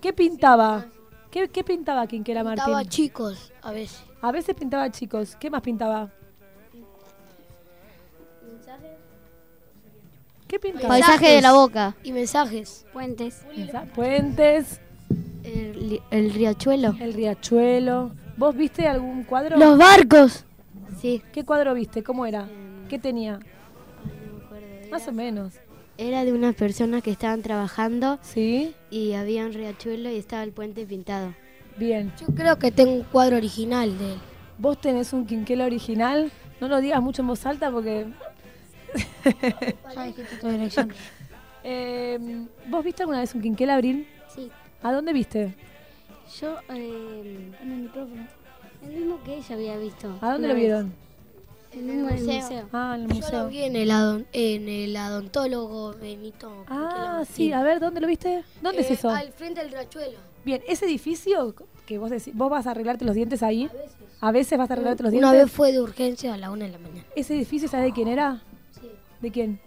¿Qué pintaba? ¿Qué, qué pintaba Quinquela Martín? Estaba chicos a veces. A veces pintaba chicos. ¿Qué más pintaba? ¿Qué pintaba? Paisaje de la boca. Y mensajes. Puentes. Mensa- Puentes, el riachuelo. el riachuelo. ¿Vos viste algún cuadro? Los barcos. Sí. ¿Qué cuadro viste? ¿Cómo era? ¿Qué tenía? Más o menos. Era de unas personas que estaban trabajando ¿Sí? y había un riachuelo y estaba el puente pintado. Bien. Yo creo que tengo un cuadro original de él. ¿Vos tenés un Quinquela original? No lo digas mucho en voz alta porque... Ya dijiste tu dirección. Eh, ¿Vos viste alguna vez un Quinquela Abril? Sí. ¿A dónde viste? Yo, eh, En el micrófono. el mismo que ella había visto. ¿A dónde una lo vez. vieron? En el museo. Ah, en el Yo museo. lo vi en el, adon- en el odontólogo Benito. Ah, sí, a ver, ¿dónde lo viste? ¿Dónde es Eh, eso? Al frente del riachuelo. Bien, ese edificio que vos decís, vos vas a arreglarte los dientes ahí. A veces vas a arreglarte los Una dientes. vez fue de urgencia a la una de la mañana. ¿Ese edificio sabes de quién era? ¿De quién?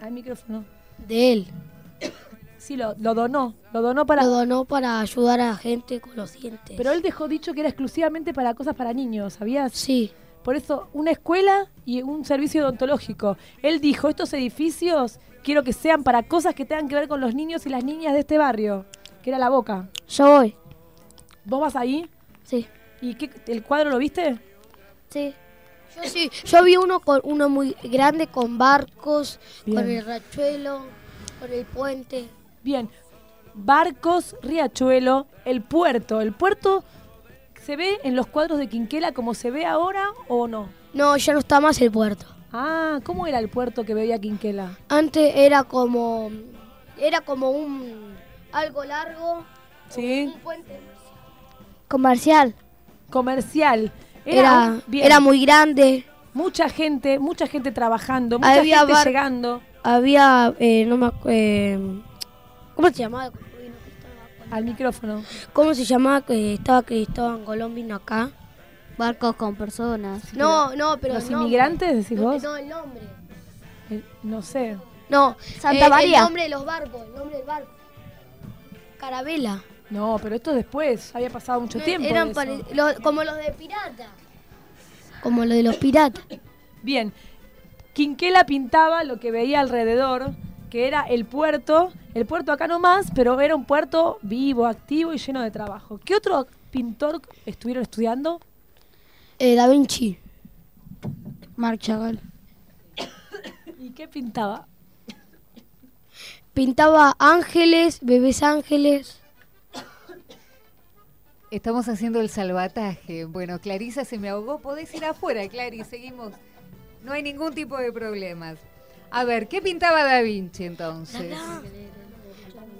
Al micrófono. De él. Sí, lo, lo donó. Lo donó para. Lo donó para ayudar a gente con los dientes. Pero él dejó dicho que era exclusivamente para cosas para niños, ¿sabías? Sí. Por eso, una escuela y un servicio odontológico. Él dijo, estos edificios quiero que sean para cosas que tengan que ver con los niños y las niñas de este barrio, que era la boca. Yo voy. ¿Vos vas ahí? Sí. ¿Y qué, el cuadro lo viste? Sí. Yo sí. Yo vi uno con uno muy grande con barcos, Bien. con el riachuelo, con el puente. Bien. Barcos, Riachuelo, el puerto. ¿El puerto se ve en los cuadros de Quinquela como se ve ahora o no? No, ya no está más el puerto. Ah, ¿cómo era el puerto que veía Quinquela? Antes era como era como un algo largo, Sí. un puente. Comercial. Comercial. Era era muy grande. Mucha gente, mucha gente trabajando, mucha Había gente bar- llegando Había eh, no me eh, ¿Cómo se llamaba? al micrófono. ¿Cómo se llamaba que estaba Cristóbal Colón vino acá? Barcos con personas. No, no, pero ¿Los nombre. inmigrantes, decís No, vos? No, el nombre. Eh, no sé. No, Santa eh, María. El nombre de los barcos, el nombre del barco. Carabela. No, pero esto después. Había pasado mucho tiempo. eran de eso. como los de pirata. Como lo de los piratas. Bien. Quinquela pintaba lo que veía alrededor, que era el puerto, el puerto acá nomás, pero era un puerto vivo, activo y lleno de trabajo. ¿Qué otro pintor estuvieron estudiando? Eh, da Vinci. Marc Chagall. ¿Y qué pintaba? Pintaba ángeles, bebés ángeles. Estamos haciendo el salvataje. Bueno, Clarisa se me ahogó. Podés ir afuera, Clary. Seguimos. No hay ningún tipo de problemas. A ver, ¿qué pintaba Da Vinci entonces?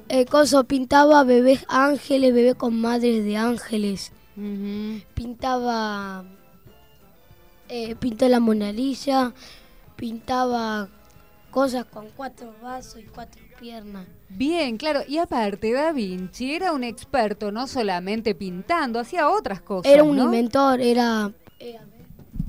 El coso pintaba bebés ángeles, bebé con madres de ángeles. Pintaba. eh, pintó la Mona Lisa. Pintaba cosas con cuatro vasos y cuatro Bien, claro. Y aparte, Da Vinci era un experto no solamente pintando, hacía otras cosas. Era un ¿no? inventor, era.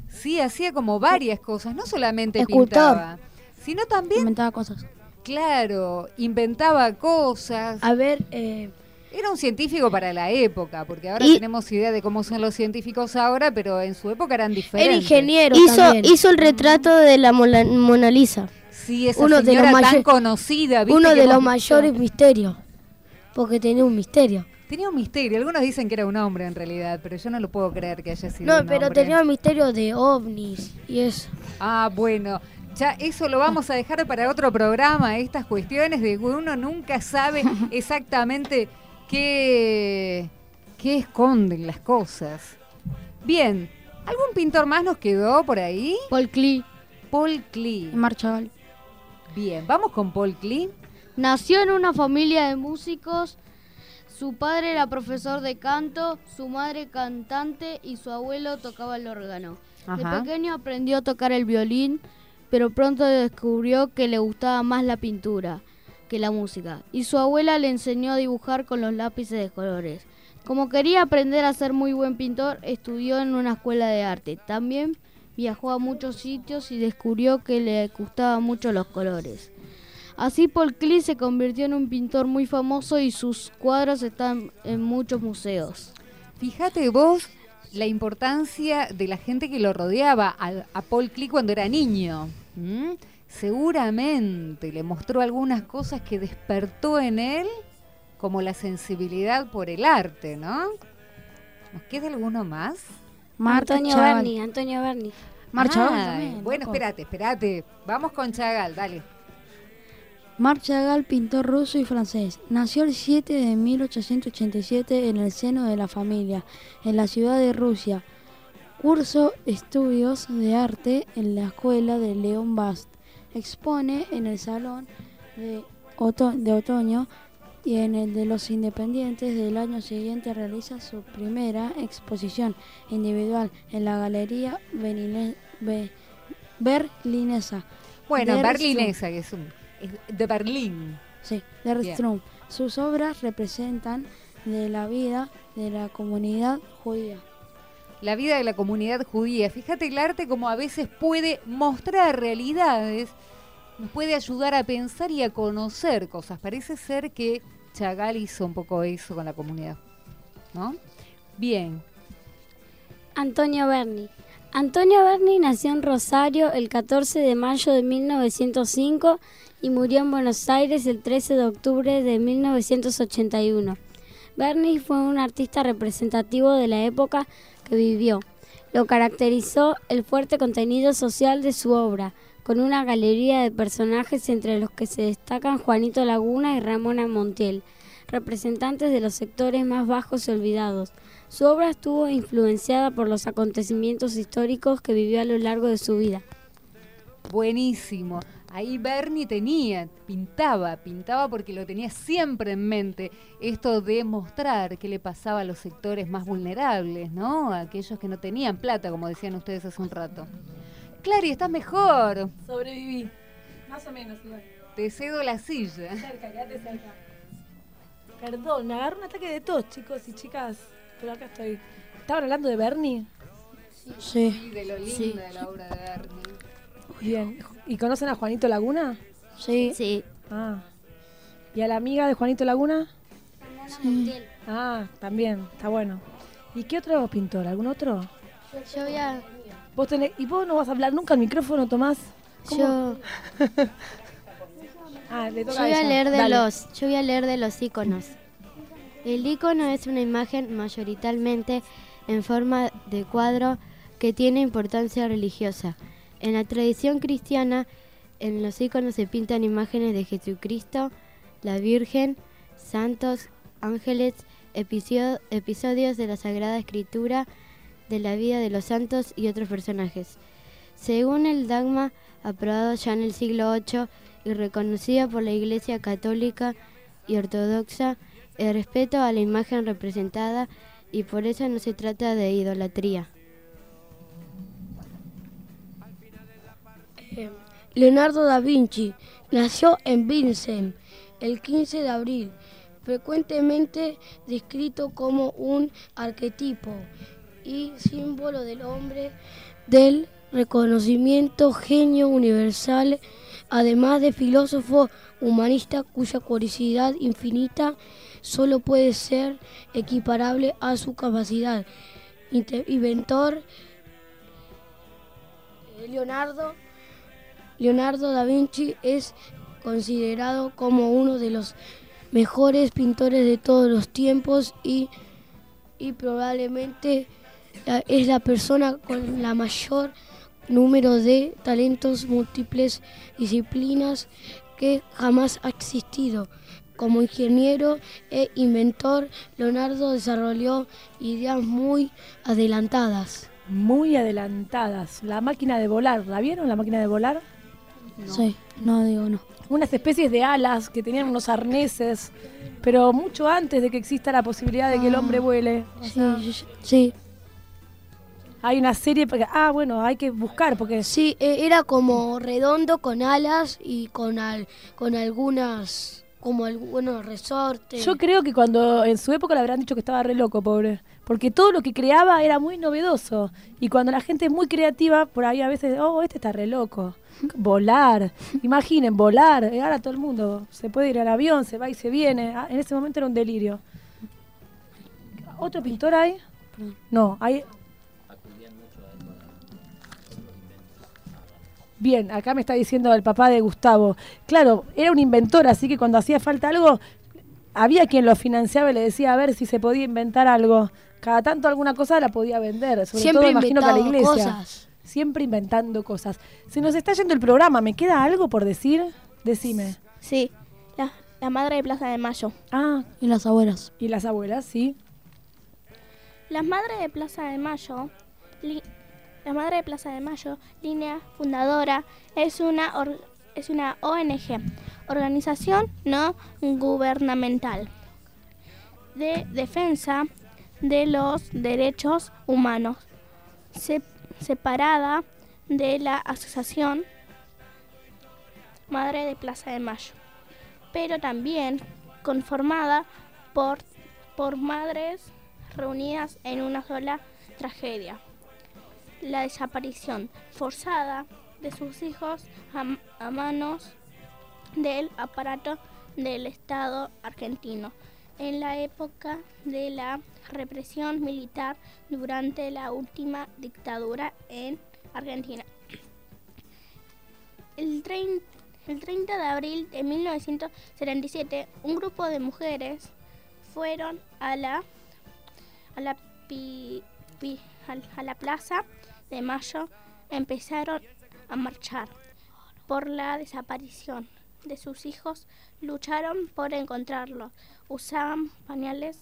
Sí, hacía como varias cosas, no solamente Escultor. pintaba, sino también, Inventaba cosas. claro, inventaba cosas. A ver, eh, Era un científico para la época, porque ahora Y- tenemos idea de cómo son los científicos ahora, pero en su época eran era diferentes. ingeniero. Hizo, también. hizo el retrato de la Mona, Mona Lisa. Sí, esa uno de los señora tan conocida, ¿viste? Uno de los mayores misterios. Porque tenía un misterio. Tenía un misterio. Algunos dicen que era un hombre en realidad, pero yo no lo puedo creer que haya sido No, un pero hombre. tenía un misterio de ovnis y eso. Ah, bueno. Ya eso lo vamos a dejar para otro programa, estas cuestiones de que uno nunca sabe exactamente qué, qué esconden las cosas. Bien, ¿algún pintor más nos quedó por ahí? Paul Klee. Paul Klee. Marc Chagall. Bien, vamos con Paul Klee. Nació en una familia de músicos. Su padre era profesor de canto, su madre cantante y su abuelo tocaba el órgano. De Ajá. pequeño aprendió a tocar el violín, pero pronto descubrió que le gustaba más la pintura que la música. Y su abuela le enseñó a dibujar con los lápices de colores. Como quería aprender a ser muy buen pintor, estudió en una escuela de arte. También viajó a muchos sitios y descubrió que le gustaban mucho los colores. Así Paul Klee se convirtió en un pintor muy famoso y sus cuadros están en muchos museos. Fíjate vos la importancia de la gente que lo rodeaba a, a Paul Klee cuando era niño. ¿m? Seguramente le mostró algunas cosas que despertó en él, como la sensibilidad por el arte, ¿no? ¿Nos queda alguno más? Antonio Berni, Antonio Berni. También, Bueno, espérate, espérate. Vamos con Chagal, dale. Marc Chagall, pintor ruso y francés, nació el 7 de 1887 en el seno de la familia, en la ciudad de Rusia. Cursó estudios de arte en la escuela de León Bast. Expone en el Salón de, Oto- de Otoño y en el de los Independientes del año siguiente realiza su primera exposición individual en la Galería Benile- Be- Berlinesa. Bueno, Der berlinesa, que es, un, es de Berlín. Sí, Der. Strum. Sus obras representan de la vida de la comunidad judía. la vida de la comunidad judía. Fíjate el arte como a veces puede mostrar realidades, nos puede ayudar a pensar y a conocer cosas. Parece ser que Chagall hizo un poco eso con la comunidad, ¿no? Bien, Antonio Berni. Antonio Berni nació en Rosario el 14 de mayo de 1905 y murió en Buenos Aires el 13 de octubre de 1981. Berni fue un artista representativo de la época que vivió. Lo caracterizó el fuerte contenido social de su obra, con una galería de personajes entre los que se destacan Juanito Laguna y Ramona Montiel, representantes de los sectores más bajos y olvidados. Su obra estuvo influenciada por los acontecimientos históricos que vivió a lo largo de su vida. buenísimo. Ahí Bernie tenía, pintaba, pintaba porque lo tenía siempre en mente, esto de mostrar qué le pasaba a los sectores más vulnerables, ¿no? Aquellos que no tenían plata, como decían ustedes hace un rato. Clary, estás mejor. Sobreviví. Más o menos igual. Te cedo la silla. Cerca, quédate cerca. Perdón, me agarró un ataque de tos, chicos y chicas. Pero acá estoy. ¿Estaban hablando de Bernie? Sí. de lo linda Sí. de la obra de Bernie. Bien. ¿Y conocen a Juanito Laguna? Sí. Sí. Ah. ¿Y a la amiga de Juanito Laguna? Sí. Ah, también, está bueno. ¿Y qué otro pintor? ¿Algún otro? Yo voy a... ¿Vos tenés- ¿Y vos no vas a hablar nunca al micrófono, Tomás? ¿Cómo? Yo, Ah, le yo toca voy a leer de Dale. los, yo voy a leer de los iconos. El icono es una imagen mayoritariamente en forma de cuadro que tiene importancia religiosa. En la tradición cristiana, en los iconos se pintan imágenes de Jesucristo, la Virgen, santos, ángeles, episo- episodios de la Sagrada Escritura, de la vida de los santos y otros personajes. Según el dogma aprobado ya en el siglo VIII y reconocido por la Iglesia Católica y Ortodoxa, el respeto a la imagen representada y por eso no se trata de idolatría. Leonardo da Vinci nació en Vincent el 15 de abril, frecuentemente descrito como un arquetipo y símbolo del hombre del reconocimiento genio universal, además de filósofo humanista cuya curiosidad infinita solo puede ser equiparable a su capacidad. Inventor eh, Leonardo Leonardo da Vinci es considerado como uno de los mejores pintores de todos los tiempos y, y probablemente es la persona con la mayor número de talentos múltiples disciplinas que jamás ha existido. Como ingeniero e inventor, Leonardo desarrolló ideas muy adelantadas. Muy adelantadas. La máquina de volar, ¿la vieron la máquina de volar? Sí, no digo no. Unas especies de alas que tenían unos arneses, pero mucho antes de que exista la posibilidad de que el hombre vuele. O sea, Sí. Hay una serie, porque- ah, bueno, hay que buscar, porque Sí, eh, era como redondo con alas y con, al- con algunas, como algunos resortes. Yo creo que cuando en su época le habrán dicho que estaba re loco, pobre. Porque todo lo que creaba era muy novedoso. Y cuando la gente es muy creativa, por ahí a veces, oh, este está re loco. Volar. Imaginen, volar. Eh, Ahora todo el mundo se puede ir al avión, se va y se viene. Ah, En ese momento era un delirio. ¿Otro pintor hay? No, hay. Bien, acá me está diciendo el papá de Gustavo. Claro, era un inventor, así que cuando hacía falta algo, había quien lo financiaba y le decía a ver si se podía inventar algo. Cada tanto alguna cosa la podía vender, sobre Siempre todo imagino que a la iglesia. cosas. Siempre inventando cosas. Se nos está yendo el programa, ¿me queda algo por decir? Decime. Sí, la, la madre de Plaza de Mayo. Ah, Y las abuelas. y las abuelas, sí. La madre de Plaza de Mayo, li- la madre de Plaza de Mayo, línea fundadora, es una es una ONG, organización no gubernamental de defensa de los derechos humanos, se- separada de la asociación Madre de Plaza de Mayo, pero también conformada por, por madres reunidas en una sola tragedia, la desaparición forzada de sus hijos a, manos del aparato del Estado argentino en la época de la represión militar durante la última dictadura en Argentina. El 30, el 30 de abril de 1977, un grupo de mujeres fueron a la a la pi- a la plaza de Mayo empezaron a marchar por la desaparición de sus hijos, lucharon por encontrarlos, usaban pañales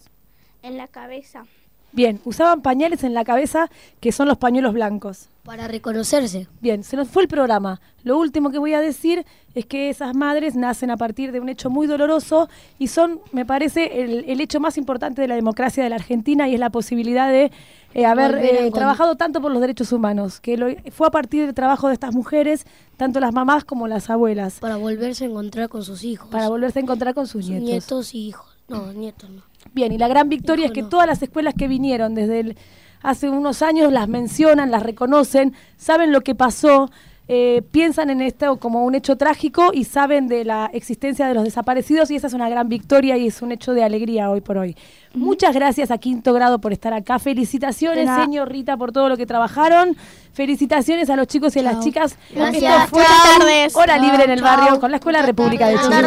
en la cabeza. Bien, usaban pañales en la cabeza, que son los pañuelos blancos. Para reconocerse. Bien, se nos fue el programa. Lo último que voy a decir es que esas madres nacen a partir de un hecho muy doloroso y son, me parece, el, el hecho más importante de la democracia de la Argentina y es la posibilidad de eh, haber eh, trabajado tanto por los derechos humanos, que lo- fue a partir del trabajo de estas mujeres, tanto las mamás como las abuelas, Para volverse a encontrar con sus hijos. para volverse a encontrar con sus Sus nietos. nietos y hijos. No, nietos no. Bien, y la gran victoria es que todas las escuelas que vinieron desde el- hace unos años las mencionan, las reconocen, saben lo que pasó. eh, piensan en esto como un hecho trágico y saben de la existencia de los desaparecidos y esa es una gran victoria y es un hecho de alegría hoy por hoy. Muchas gracias a Quinto Grado por estar acá. Felicitaciones, señor Rita, por todo lo que trabajaron. Felicitaciones a los chicos y a las chicas. Gracias. Esto fue Buenas tardes. Hora. Libre en el barrio con la Escuela República de Chile.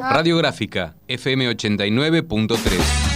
Radiográfica FM 89.3.